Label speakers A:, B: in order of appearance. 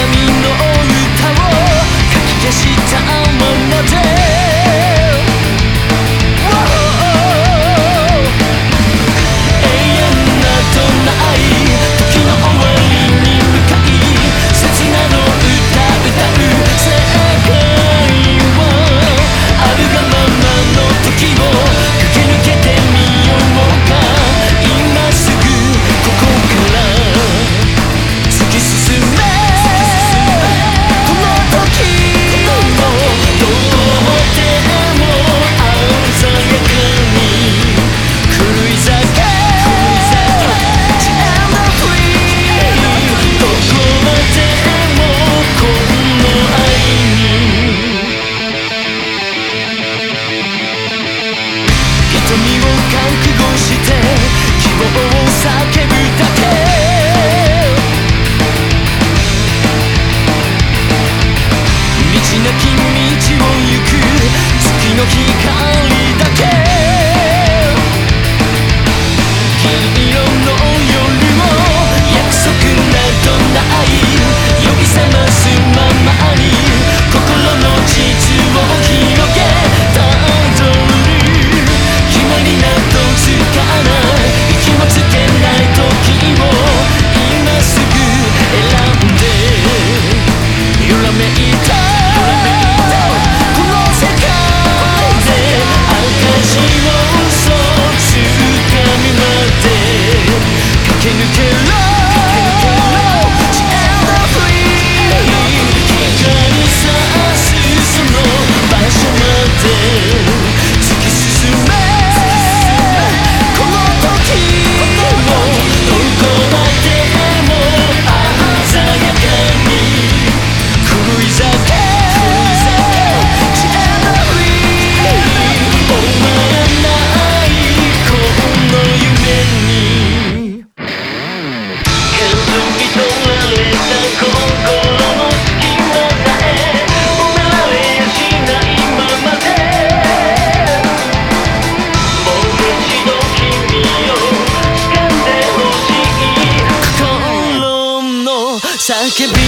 A: の歌をかき消したままで覚悟して希望を叫ぶだけ can be